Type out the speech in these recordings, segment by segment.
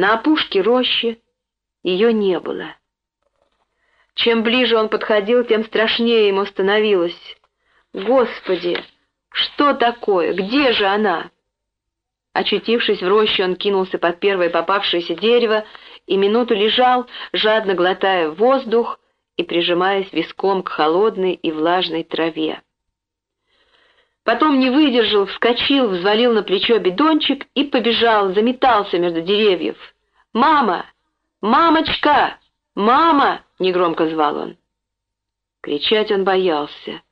На опушке рощи ее не было. Чем ближе он подходил, тем страшнее ему становилось. Господи, что такое? Где же она? Очутившись в роще, он кинулся под первое попавшееся дерево и минуту лежал, жадно глотая воздух и прижимаясь виском к холодной и влажной траве. Потом не выдержал, вскочил, взвалил на плечо бидончик и побежал, заметался между деревьев. «Мама! Мамочка! Мама!» — негромко звал он. Кричать он боялся.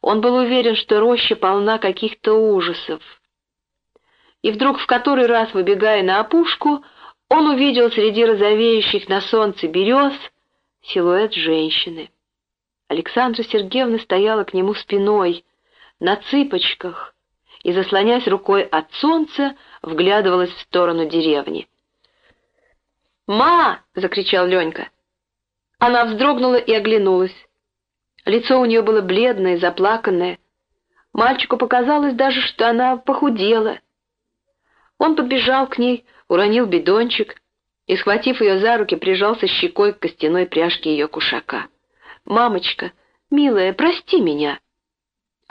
Он был уверен, что роща полна каких-то ужасов. И вдруг в который раз, выбегая на опушку, он увидел среди розовеющих на солнце берез силуэт женщины. Александра Сергеевна стояла к нему спиной, на цыпочках, и, заслоняясь рукой от солнца, вглядывалась в сторону деревни. «Ма!» — закричал Ленька. Она вздрогнула и оглянулась. Лицо у нее было бледное, заплаканное. Мальчику показалось даже, что она похудела. Он подбежал к ней, уронил бидончик и, схватив ее за руки, прижался щекой к костяной пряжке ее кушака. «Мамочка, милая, прости меня!»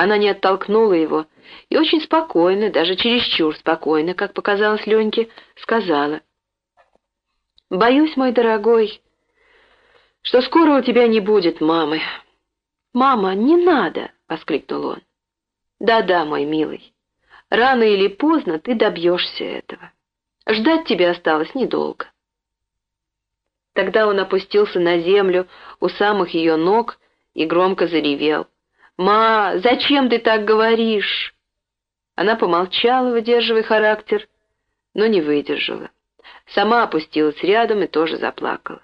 Она не оттолкнула его и очень спокойно, даже чересчур спокойно, как показалось Леньке, сказала. «Боюсь, мой дорогой, что скоро у тебя не будет мамы». «Мама, не надо!» — воскликнул он. «Да-да, мой милый, рано или поздно ты добьешься этого. Ждать тебе осталось недолго». Тогда он опустился на землю у самых ее ног и громко заревел. «Ма, зачем ты так говоришь?» Она помолчала, выдерживая характер, но не выдержала. Сама опустилась рядом и тоже заплакала.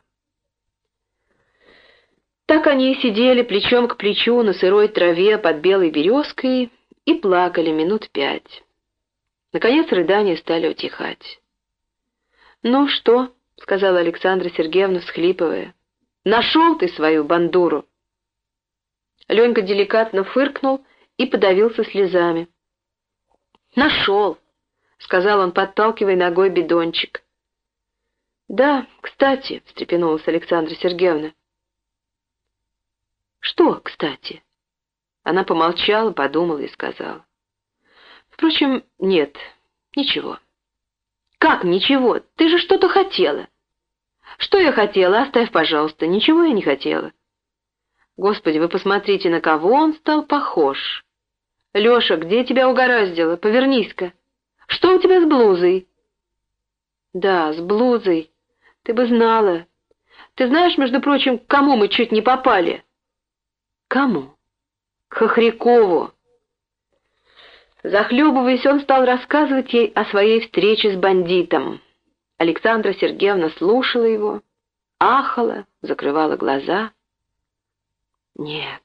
Так они и сидели плечом к плечу на сырой траве под белой березкой и плакали минут пять. Наконец рыдания стали утихать. «Ну что?» — сказала Александра Сергеевна, всхлипывая. «Нашел ты свою бандуру!» Ленька деликатно фыркнул и подавился слезами. «Нашел!» — сказал он, подталкивая ногой бидончик. «Да, кстати», — встрепенулась Александра Сергеевна, «Что, кстати?» Она помолчала, подумала и сказала. «Впрочем, нет, ничего». «Как ничего? Ты же что-то хотела». «Что я хотела? Оставь, пожалуйста. Ничего я не хотела». «Господи, вы посмотрите, на кого он стал похож». «Леша, где тебя угораздило? Повернись-ка. Что у тебя с блузой?» «Да, с блузой. Ты бы знала. Ты знаешь, между прочим, к кому мы чуть не попали?» Кому? К Хохрякову. Захлебываясь, он стал рассказывать ей о своей встрече с бандитом. Александра Сергеевна слушала его, ахала, закрывала глаза. «Нет,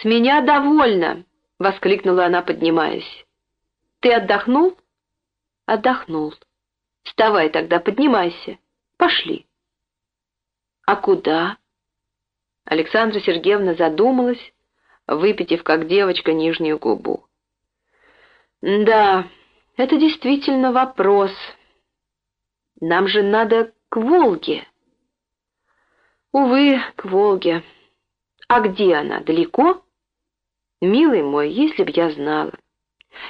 с меня довольно!» — воскликнула она, поднимаясь. «Ты отдохнул?» «Отдохнул. Вставай тогда, поднимайся. Пошли». «А куда?» Александра Сергеевна задумалась, выпитив, как девочка, нижнюю губу. «Да, это действительно вопрос. Нам же надо к Волге». «Увы, к Волге. А где она? Далеко?» «Милый мой, если б я знала.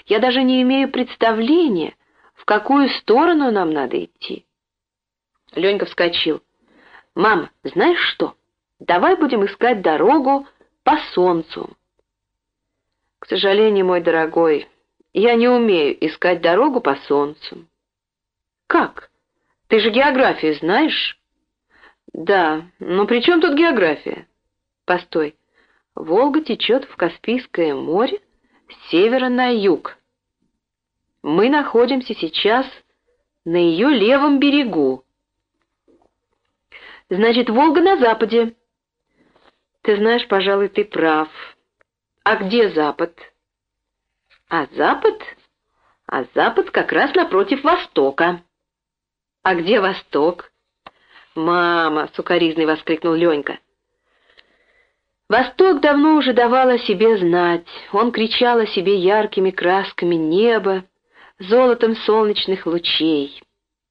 Я даже не имею представления, в какую сторону нам надо идти». Ленька вскочил. «Мам, знаешь что?» Давай будем искать дорогу по солнцу. К сожалению, мой дорогой, я не умею искать дорогу по солнцу. Как? Ты же географию знаешь? Да, но при чем тут география? Постой. Волга течет в Каспийское море с севера на юг. Мы находимся сейчас на ее левом берегу. Значит, Волга на западе. Ты знаешь, пожалуй, ты прав. А где Запад? А Запад? А Запад как раз напротив Востока. А где Восток? Мама, сукоризный воскликнул Ленька. Восток давно уже давал о себе знать. Он кричал о себе яркими красками неба, золотом солнечных лучей.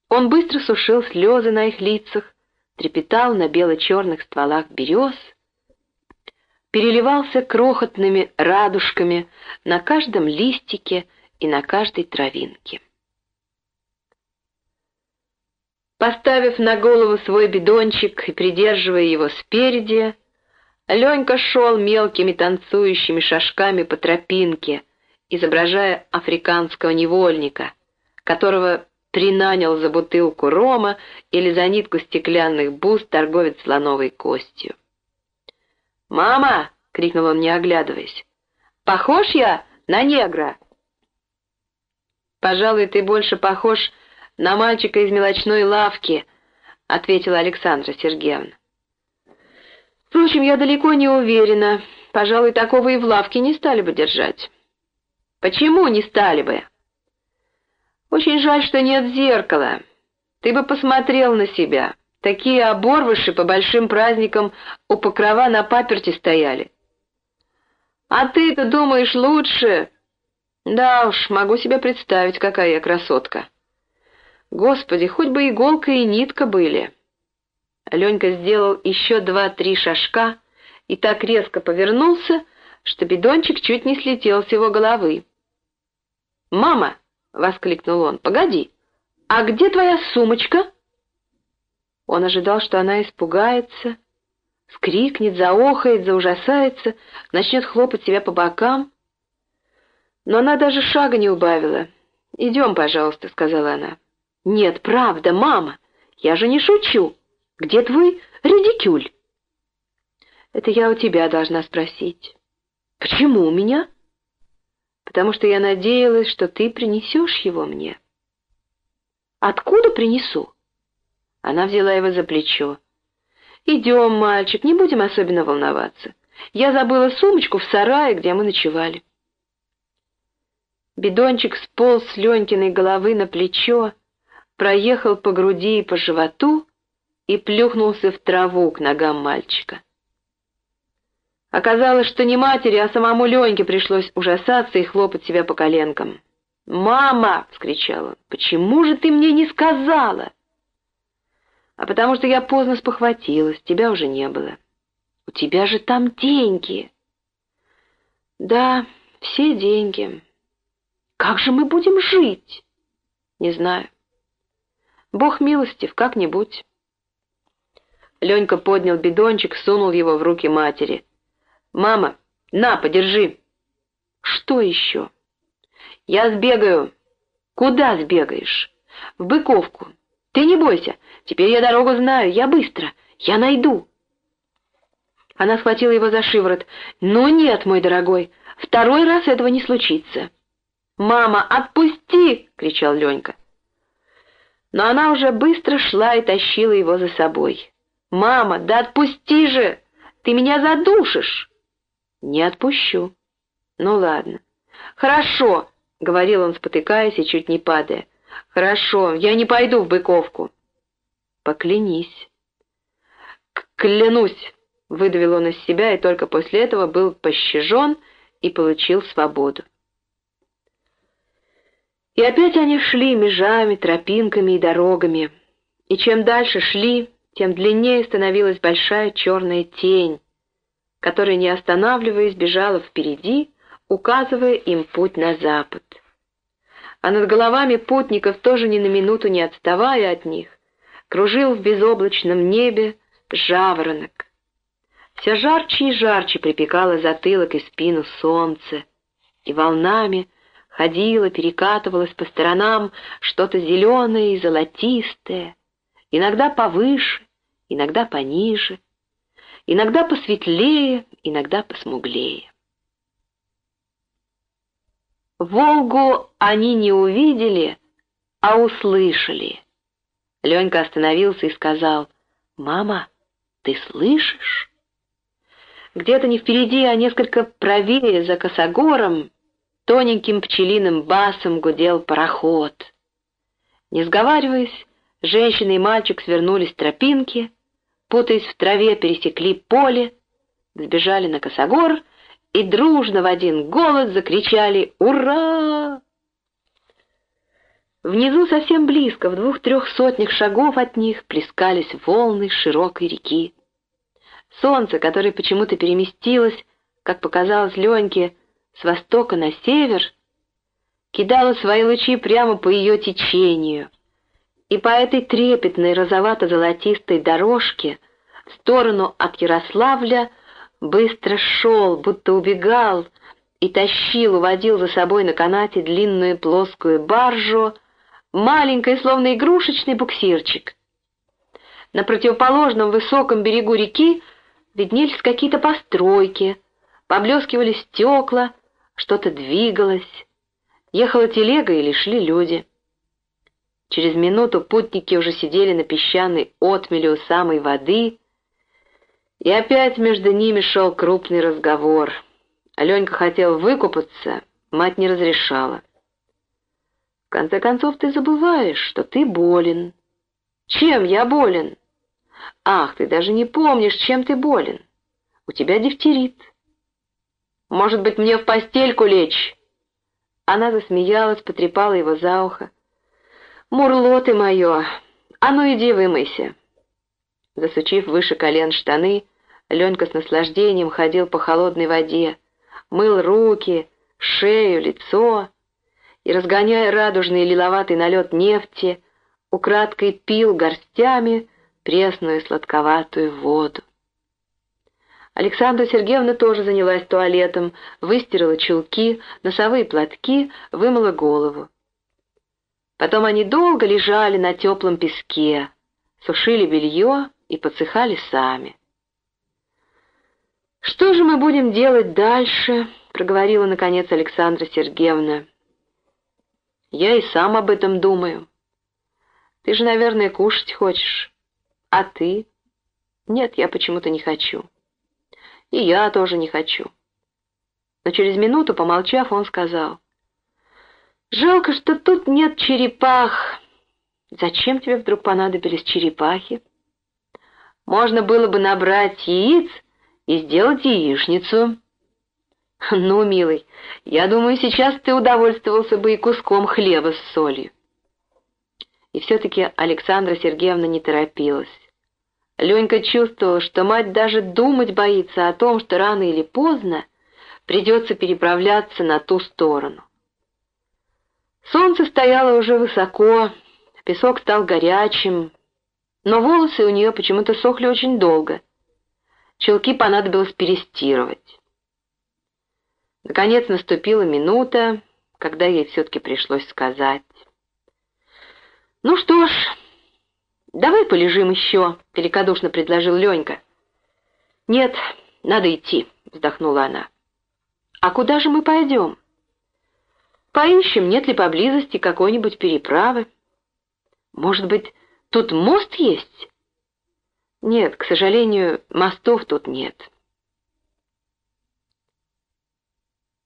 Он быстро сушил слезы на их лицах, трепетал на бело-черных стволах берез, переливался крохотными радужками на каждом листике и на каждой травинке. Поставив на голову свой бидончик и придерживая его спереди, Ленька шел мелкими танцующими шажками по тропинке, изображая африканского невольника, которого принанял за бутылку рома или за нитку стеклянных бус торговец слоновой костью. «Мама!» — крикнул он, не оглядываясь. «Похож я на негра?» «Пожалуй, ты больше похож на мальчика из мелочной лавки», — ответила Александра Сергеевна. «Впрочем, я далеко не уверена. Пожалуй, такого и в лавке не стали бы держать». «Почему не стали бы?» Очень жаль, что нет зеркала. Ты бы посмотрел на себя. Такие оборвыши по большим праздникам у покрова на паперти стояли. А ты-то думаешь лучше? Да уж, могу себе представить, какая я красотка. Господи, хоть бы иголка и нитка были. Ленька сделал еще два-три шажка и так резко повернулся, что бидончик чуть не слетел с его головы. «Мама!» воскликнул он. «Погоди, а где твоя сумочка?» Он ожидал, что она испугается, скрикнет, заохает, заужасается, начнет хлопать себя по бокам. Но она даже шага не убавила. «Идем, пожалуйста», — сказала она. «Нет, правда, мама, я же не шучу. Где твой редикюль?» «Это я у тебя должна спросить». «Почему у меня?» потому что я надеялась, что ты принесешь его мне». «Откуда принесу?» Она взяла его за плечо. «Идем, мальчик, не будем особенно волноваться. Я забыла сумочку в сарае, где мы ночевали». Бидончик сполз с Ленькиной головы на плечо, проехал по груди и по животу и плюхнулся в траву к ногам мальчика. Оказалось, что не матери, а самому Леньке пришлось ужасаться и хлопать себя по коленкам. «Мама!» — вскричал он. «Почему же ты мне не сказала?» «А потому что я поздно спохватилась, тебя уже не было. У тебя же там деньги!» «Да, все деньги. Как же мы будем жить?» «Не знаю. Бог милостив, как-нибудь». Ленька поднял бидончик, сунул его в руки матери — «Мама, на, подержи». «Что еще?» «Я сбегаю». «Куда сбегаешь?» «В Быковку. Ты не бойся, теперь я дорогу знаю, я быстро, я найду». Она схватила его за шиворот. «Ну нет, мой дорогой, второй раз этого не случится». «Мама, отпусти!» — кричал Ленька. Но она уже быстро шла и тащила его за собой. «Мама, да отпусти же! Ты меня задушишь!» «Не отпущу». «Ну ладно». «Хорошо», — говорил он, спотыкаясь и чуть не падая. «Хорошо, я не пойду в Быковку». «Поклянись». «Клянусь», — выдавил он из себя и только после этого был пощажен и получил свободу. И опять они шли межами, тропинками и дорогами. И чем дальше шли, тем длиннее становилась большая черная тень, которая, не останавливаясь, бежала впереди, указывая им путь на запад. А над головами путников, тоже ни на минуту не отставая от них, кружил в безоблачном небе жаворонок. Все жарче и жарче припекало затылок и спину солнце, и волнами ходило, перекатывалось по сторонам что-то зеленое и золотистое, иногда повыше, иногда пониже, иногда посветлее, иногда посмуглее. Волгу они не увидели, а услышали. Ленька остановился и сказал, «Мама, ты слышишь?» Где-то не впереди, а несколько правее, за косогором, тоненьким пчелиным басом гудел пароход. Не сговариваясь, женщина и мальчик свернулись с тропинки, путаясь в траве, пересекли поле, сбежали на косогор и дружно в один голос закричали «Ура!». Внизу совсем близко, в двух-трех сотнях шагов от них, плескались волны широкой реки. Солнце, которое почему-то переместилось, как показалось Леньке, с востока на север, кидало свои лучи прямо по ее течению, и по этой трепетной розовато-золотистой дорожке в сторону от Ярославля быстро шел, будто убегал, и тащил, уводил за собой на канате длинную плоскую баржу, маленький, словно игрушечный буксирчик. На противоположном высоком берегу реки виднелись какие-то постройки, поблескивали стекла, что-то двигалось. Ехала телега или шли люди. Через минуту путники уже сидели на песчаной отмеле у самой воды, и опять между ними шел крупный разговор. Аленька хотел выкупаться, мать не разрешала. В конце концов, ты забываешь, что ты болен. Чем я болен? Ах, ты даже не помнишь, чем ты болен. У тебя дифтерит. Может быть, мне в постельку лечь? Она засмеялась, потрепала его за ухо. «Мурло ты мое! А ну иди вымойся!» Засучив выше колен штаны, Ленька с наслаждением ходил по холодной воде, мыл руки, шею, лицо и, разгоняя радужный лиловатый налет нефти, украдкой пил горстями пресную сладковатую воду. Александра Сергеевна тоже занялась туалетом, выстирала чулки, носовые платки, вымыла голову. Потом они долго лежали на теплом песке, сушили белье и подсыхали сами. «Что же мы будем делать дальше?» — проговорила, наконец, Александра Сергеевна. «Я и сам об этом думаю. Ты же, наверное, кушать хочешь. А ты?» «Нет, я почему-то не хочу. И я тоже не хочу». Но через минуту, помолчав, он сказал, «Жалко, что тут нет черепах. Зачем тебе вдруг понадобились черепахи? Можно было бы набрать яиц и сделать яичницу». «Ну, милый, я думаю, сейчас ты удовольствовался бы и куском хлеба с солью». И все-таки Александра Сергеевна не торопилась. Ленька чувствовал, что мать даже думать боится о том, что рано или поздно придется переправляться на ту сторону. Солнце стояло уже высоко, песок стал горячим, но волосы у нее почему-то сохли очень долго. Челки понадобилось перестирывать. Наконец наступила минута, когда ей все-таки пришлось сказать. «Ну что ж, давай полежим еще», — великодушно предложил Ленька. «Нет, надо идти», — вздохнула она. «А куда же мы пойдем?» Поищем, нет ли поблизости какой-нибудь переправы. Может быть, тут мост есть? Нет, к сожалению, мостов тут нет.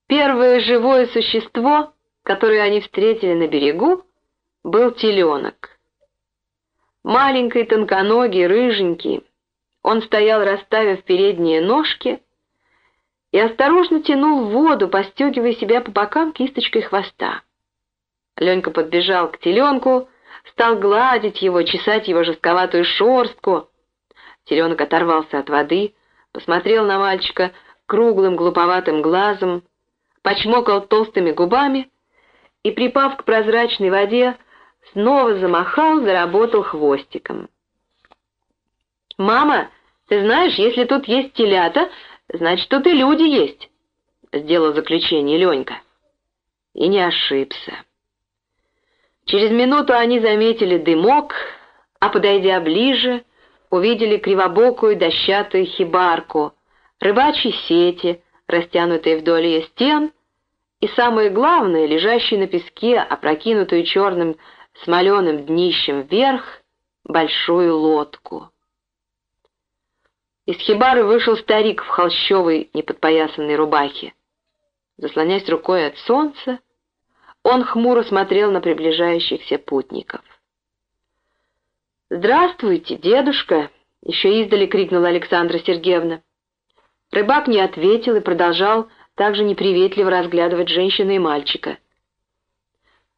Первое живое существо, которое они встретили на берегу, был теленок. Маленький, тонконогий, рыженький. Он стоял, расставив передние ножки, и осторожно тянул в воду, постегивая себя по бокам кисточкой хвоста. Ленька подбежал к теленку, стал гладить его, чесать его жестковатую шорстку. Теленок оторвался от воды, посмотрел на мальчика круглым глуповатым глазом, почмокал толстыми губами и, припав к прозрачной воде, снова замахал, заработал хвостиком. «Мама, ты знаешь, если тут есть телята, Значит, тут и люди есть, — сделал заключение Ленька. И не ошибся. Через минуту они заметили дымок, а, подойдя ближе, увидели кривобокую дощатую хибарку, рыбачьи сети, растянутые вдоль ее стен, и, самое главное, лежащий на песке, опрокинутую черным смоленым днищем вверх, большую лодку. Из хибары вышел старик в холщовой неподпоясанной рубахе. Заслоняясь рукой от солнца, он хмуро смотрел на приближающихся путников. «Здравствуйте, дедушка!» — еще издали крикнула Александра Сергеевна. Рыбак не ответил и продолжал также неприветливо разглядывать женщину и мальчика.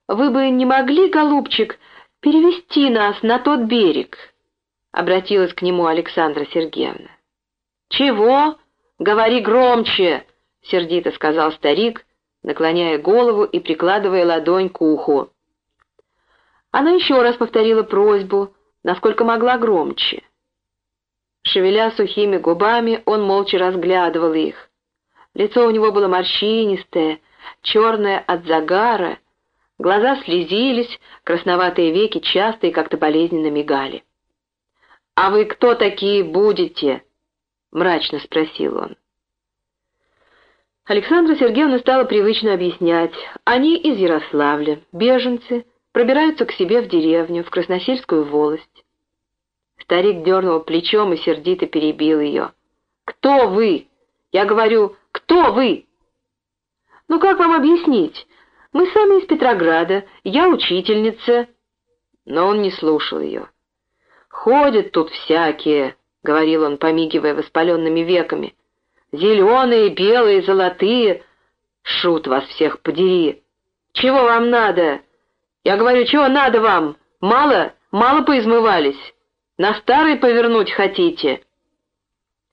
вы бы не могли, голубчик, перевести нас на тот берег?» — обратилась к нему Александра Сергеевна. «Чего? Говори громче!» — сердито сказал старик, наклоняя голову и прикладывая ладонь к уху. Она еще раз повторила просьбу, насколько могла громче. Шевеля сухими губами, он молча разглядывал их. Лицо у него было морщинистое, черное от загара, глаза слезились, красноватые веки часто и как-то болезненно мигали. «А вы кто такие будете?» — мрачно спросил он. Александра Сергеевна стала привычно объяснять. Они из Ярославля, беженцы, пробираются к себе в деревню, в Красносельскую волость. Старик дернул плечом и сердито перебил ее. «Кто вы? Я говорю, кто вы?» «Ну как вам объяснить? Мы сами из Петрограда, я учительница». Но он не слушал ее. «Ходят тут всякие», — говорил он, помигивая воспаленными веками. «Зеленые, белые, золотые. Шут вас всех подери. Чего вам надо? Я говорю, чего надо вам? Мало? Мало поизмывались? На старый повернуть хотите?»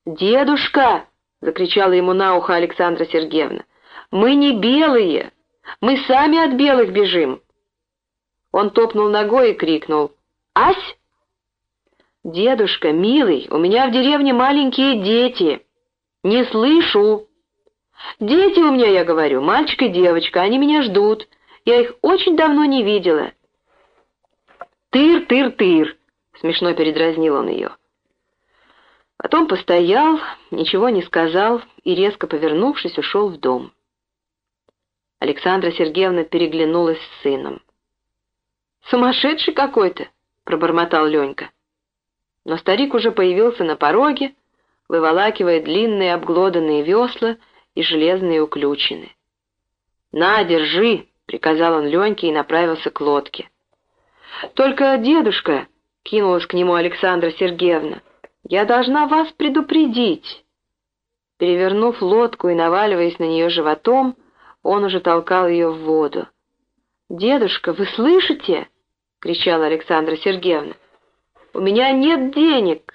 «Дедушка!» — закричала ему на ухо Александра Сергеевна. «Мы не белые! Мы сами от белых бежим!» Он топнул ногой и крикнул. «Ась!» «Дедушка, милый, у меня в деревне маленькие дети!» «Не слышу!» «Дети у меня, я говорю, мальчик и девочка, они меня ждут. Я их очень давно не видела». «Тыр, тыр, тыр!» — смешно передразнил он ее. Потом постоял, ничего не сказал и, резко повернувшись, ушел в дом. Александра Сергеевна переглянулась с сыном. «Сумасшедший какой-то!» — пробормотал Ленька. Но старик уже появился на пороге, выволакивая длинные обглоданные весла и железные уключины. «На, держи!» — приказал он Леньке и направился к лодке. «Только, дедушка!» — кинулась к нему Александра Сергеевна. Я должна вас предупредить!» Перевернув лодку и наваливаясь на нее животом, он уже толкал ее в воду. «Дедушка, вы слышите?» — кричала Александра Сергеевна. «У меня нет денег,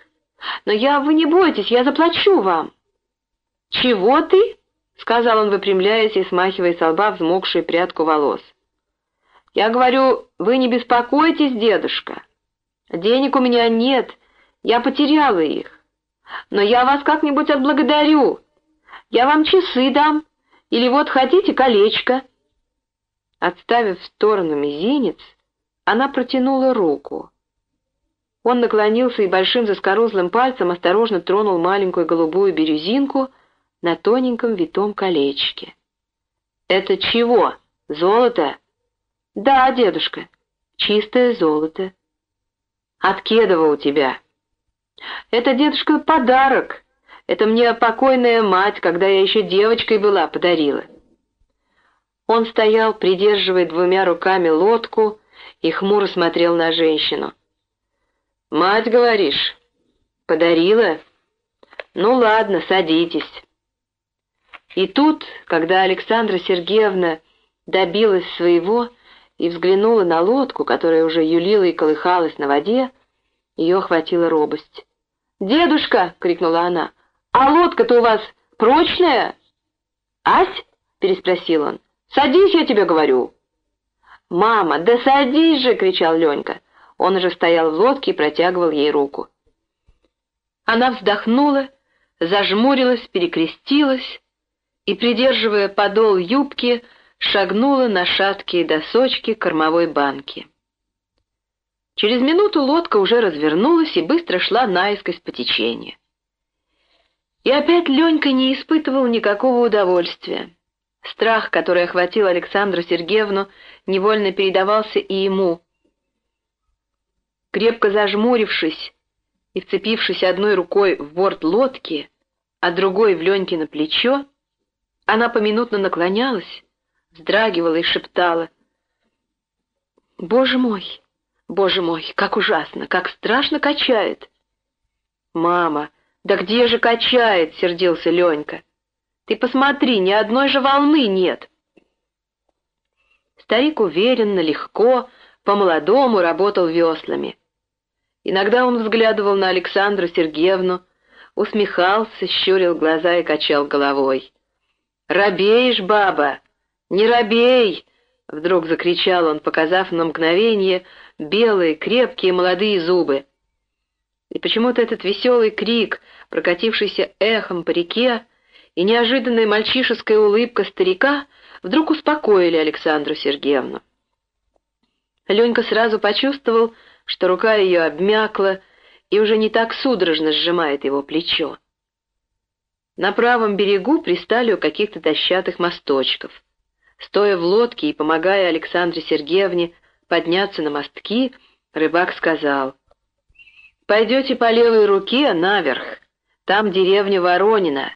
но я, вы не бойтесь, я заплачу вам». «Чего ты?» — сказал он, выпрямляясь и смахивая с лба взмокшую прядку волос. «Я говорю, вы не беспокойтесь, дедушка. Денег у меня нет, я потеряла их. Но я вас как-нибудь отблагодарю. Я вам часы дам. Или вот хотите колечко?» Отставив в сторону мизинец, она протянула руку. Он наклонился и большим заскорузлым пальцем осторожно тронул маленькую голубую бирюзинку на тоненьком витом колечке. «Это чего? Золото?» «Да, дедушка, чистое золото». «От Кедова у тебя?» «Это, дедушка, подарок. Это мне покойная мать, когда я еще девочкой была, подарила». Он стоял, придерживая двумя руками лодку, и хмуро смотрел на женщину. «Мать, говоришь, подарила? Ну ладно, садитесь». И тут, когда Александра Сергеевна добилась своего и взглянула на лодку, которая уже юлила и колыхалась на воде, ее охватила робость. «Дедушка!» — крикнула она. «А лодка-то у вас прочная?» «Ась?» — переспросил он. «Садись, я тебе говорю». «Мама, да садись же!» — кричал Ленька. Он уже стоял в лодке и протягивал ей руку. Она вздохнула, зажмурилась, перекрестилась и, придерживая подол юбки, шагнула на шаткие досочки кормовой банки. Через минуту лодка уже развернулась и быстро шла наискось по течению. И опять Ленька не испытывал никакого удовольствия. Страх, который охватил Александру Сергеевну, невольно передавался и ему. Крепко зажмурившись и вцепившись одной рукой в борт лодки, а другой в Ленькино плечо, она поминутно наклонялась, вздрагивала и шептала. «Боже мой! Боже мой, как ужасно, как страшно качает. Мама, да где же качает, сердился Ленька. Ты посмотри, ни одной же волны нет. Старик уверенно, легко, по-молодому работал веслами. Иногда он взглядывал на Александру Сергеевну, усмехался, щурил глаза и качал головой. «Робеешь, баба! Не робей!» — вдруг закричал он, показав на мгновение белые, крепкие молодые зубы. И почему-то этот веселый крик, прокатившийся эхом по реке, и неожиданная мальчишеская улыбка старика вдруг успокоили Александру Сергеевну. Ленька сразу почувствовал, что рука ее обмякла и уже не так судорожно сжимает его плечо. На правом берегу пристали у каких-то дощатых мосточков. Стоя в лодке и помогая Александре Сергеевне подняться на мостки, рыбак сказал, «Пойдете по левой руке наверх, там деревня Воронина,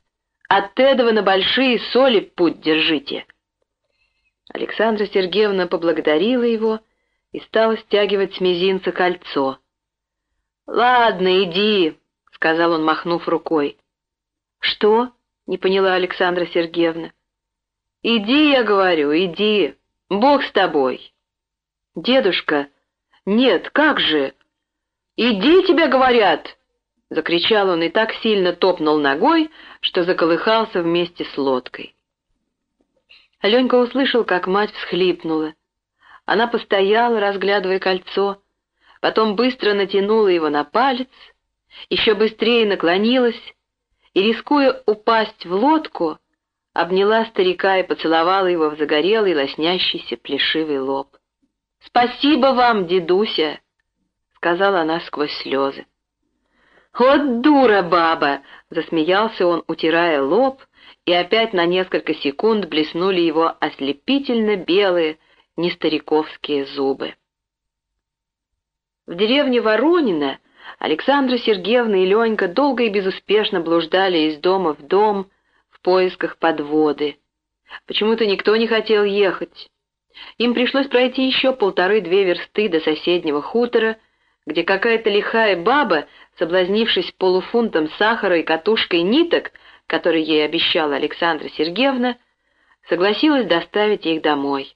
от Тедова на большие соли путь держите». Александра Сергеевна поблагодарила его и стала стягивать с мизинца кольцо. «Ладно, иди», — сказал он, махнув рукой. «Что?» — не поняла Александра Сергеевна. «Иди, я говорю, иди. Бог с тобой». «Дедушка, нет, как же?» «Иди, тебе говорят!» — закричал он и так сильно топнул ногой, что заколыхался вместе с лодкой. Аленька услышал, как мать всхлипнула. Она постояла, разглядывая кольцо, потом быстро натянула его на палец, еще быстрее наклонилась и, рискуя упасть в лодку, обняла старика и поцеловала его в загорелый, лоснящийся плешивый лоб. «Спасибо вам, дедуся!» — сказала она сквозь слезы. «Вот дура баба!» — засмеялся он, утирая лоб, и опять на несколько секунд блеснули его ослепительно белые, нестариковские зубы. В деревне Воронина Александра Сергеевна и Ленька долго и безуспешно блуждали из дома в дом в поисках подводы. Почему-то никто не хотел ехать. Им пришлось пройти еще полторы-две версты до соседнего хутора, где какая-то лихая баба, соблазнившись полуфунтом сахара и катушкой ниток, которые ей обещала Александра Сергеевна, согласилась доставить их домой.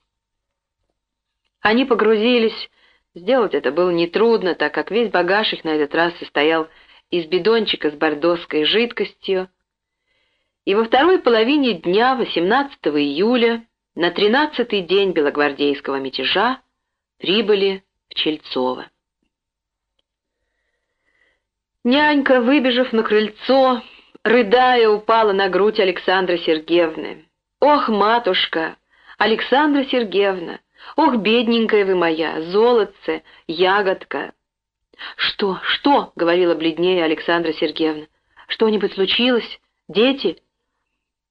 Они погрузились, сделать это было нетрудно, так как весь багаж их на этот раз состоял из бидончика с бордоской жидкостью, и во второй половине дня 18 июля, на тринадцатый день белогвардейского мятежа, прибыли в Чельцово. Нянька, выбежав на крыльцо, рыдая, упала на грудь Александры Сергеевны. «Ох, матушка! Александра Сергеевна! Ох, бедненькая вы моя, золотце, ягодка!» «Что, что?» — говорила бледнее Александра Сергеевна. «Что-нибудь случилось? Дети?»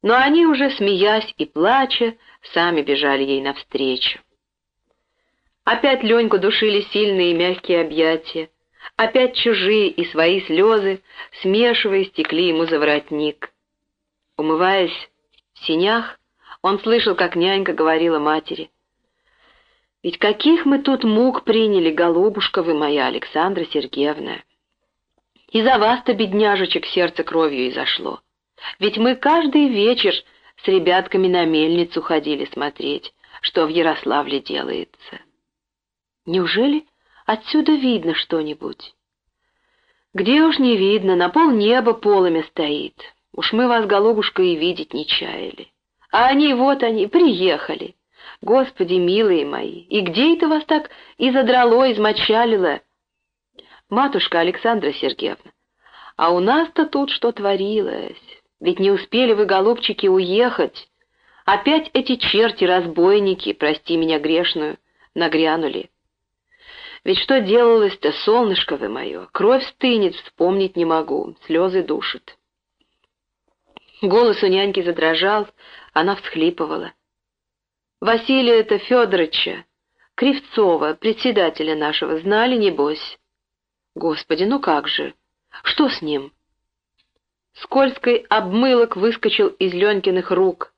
Но они уже, смеясь и плача, сами бежали ей навстречу. Опять Леньку душили сильные и мягкие объятия. Опять чужие и свои слезы, смешиваясь, текли ему за воротник. Умываясь в синях, он слышал, как нянька говорила матери — ведь каких мы тут мук приняли, голубушка вы моя, Александра Сергеевна. И за вас-то, бедняжечек, сердце кровью изошло. Ведь мы каждый вечер с ребятками на мельницу ходили смотреть, что в Ярославле делается. Неужели отсюда видно что-нибудь? Где уж не видно, на пол неба полымя стоит. Уж мы вас, голубушка, и видеть не чаяли. А они, вот они, приехали. Господи, милые мои, и где это вас так и задрало, измочалило? Матушка Александра Сергеевна, а у нас-то тут что творилось? Ведь не успели вы, голубчики, уехать. Опять эти черти-разбойники, прости меня грешную, нагрянули. Ведь что делалось-то, солнышко вы мое? Кровь стынет, вспомнить не могу, слезы душат. Голос у няньки задрожал, она всхлипывала. Василия-то Федоровича, Кривцова, председателя нашего, знали, небось? Господи, ну как же? Что с ним? Скользкий обмылок выскочил из Ленькиных рук.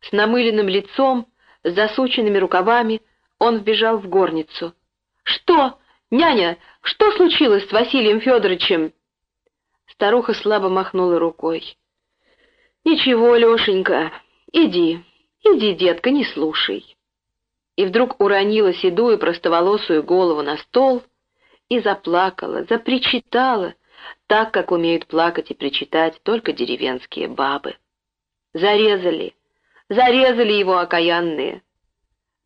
С намыленным лицом, с засученными рукавами он вбежал в горницу. «Что? Няня, что случилось с Василием Федоровичем?» Старуха слабо махнула рукой. «Ничего, Лешенька, иди, «Иди, детка, не слушай». и вдруг уронила седую простоволосую голову на стол и заплакала, запричитала, так, как умеют плакать и причитать только деревенские бабы. Зарезали, зарезали его окаянные.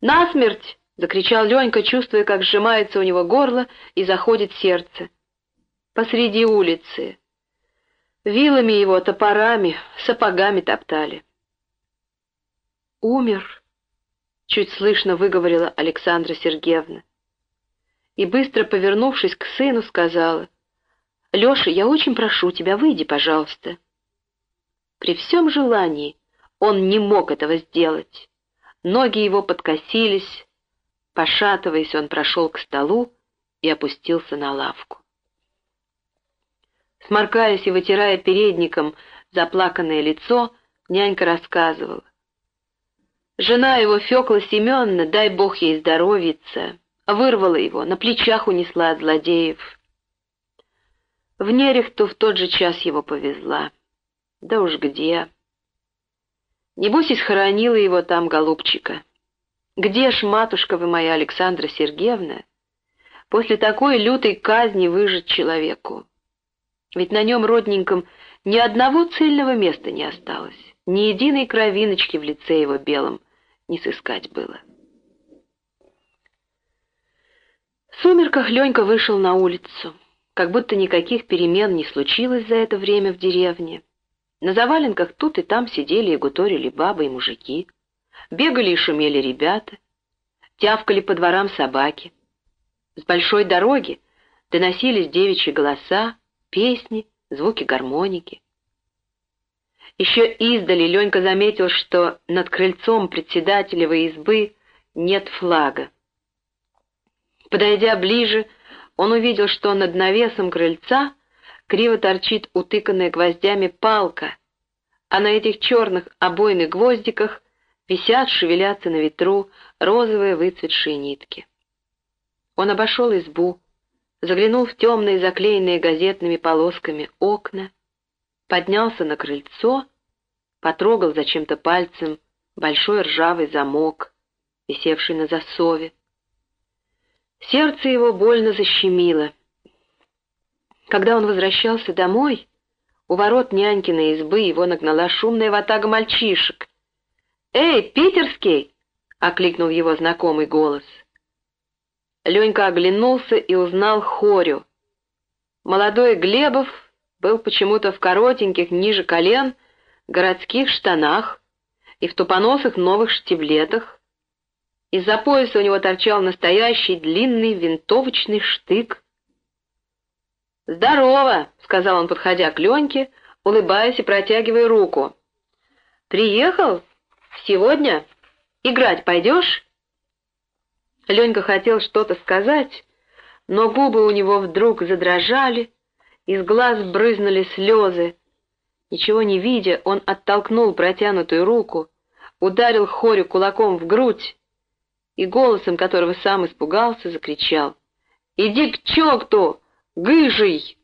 «Насмерть!» — закричал Ленька, чувствуя, как сжимается у него горло и заходит сердце. Посреди улицы. Вилами его, топорами, сапогами топтали. «Умер», — чуть слышно выговорила Александра Сергеевна. И, быстро повернувшись к сыну, сказала, «Леша, я очень прошу тебя, выйди, пожалуйста». При всем желании он не мог этого сделать. Ноги его подкосились. Пошатываясь, он прошел к столу и опустился на лавку. Сморкаясь и вытирая передником заплаканное лицо, нянька рассказывала. Жена его, Фёкла Семеновна, дай бог ей здоровиться, вырвала его, на плечах унесла от злодеев. В Нерехту в тот же час его повезла. Да уж где. Небось, и схоронила его там, голубчика. Где ж, матушка вы моя, Александра Сергеевна, после такой лютой казни выжить человеку? Ведь на нем, родненьком, ни одного цельного места не осталось, ни единой кровиночки в лице его белом не сыскать было. В сумерках Ленька вышел на улицу, как будто никаких перемен не случилось за это время в деревне. На заваленках тут и там сидели и гуторили бабы и мужики, бегали и шумели ребята, тявкали по дворам собаки. С большой дороги доносились девичьи голоса, песни, звуки гармоники. Еще издали Ленька заметил, что над крыльцом председателевой избы нет флага. Подойдя ближе, он увидел, что над навесом крыльца криво торчит утыканная гвоздями палка, а на этих черных обойных гвоздиках висят, шевелятся на ветру розовые выцветшие нитки. Он обошел избу, заглянул в темные, заклеенные газетными полосками окна, поднялся на крыльцо, потрогал зачем-то пальцем большой ржавый замок, висевший на засове. Сердце его больно защемило. Когда он возвращался домой, у ворот нянькиной избы его нагнала шумная ватага мальчишек. «Эй, питерский!» — окликнул его знакомый голос. Ленька оглянулся и узнал Хорю. Молодой Глебов был почему-то в коротеньких ниже колен городских штанах и в тупоносых новых штиблетах. Из-за пояса у него торчал настоящий длинный винтовочный штык. «Здорово!» — сказал он, подходя к Леньке, улыбаясь и протягивая руку. «Приехал? Сегодня? Играть пойдешь?» Ленька хотел что-то сказать, но губы у него вдруг задрожали, из глаз брызнули слезы. Ничего не видя, он оттолкнул протянутую руку, ударил Хорю кулаком в грудь и голосом, которого сам испугался, закричал. «Иди к черту, гыжий!»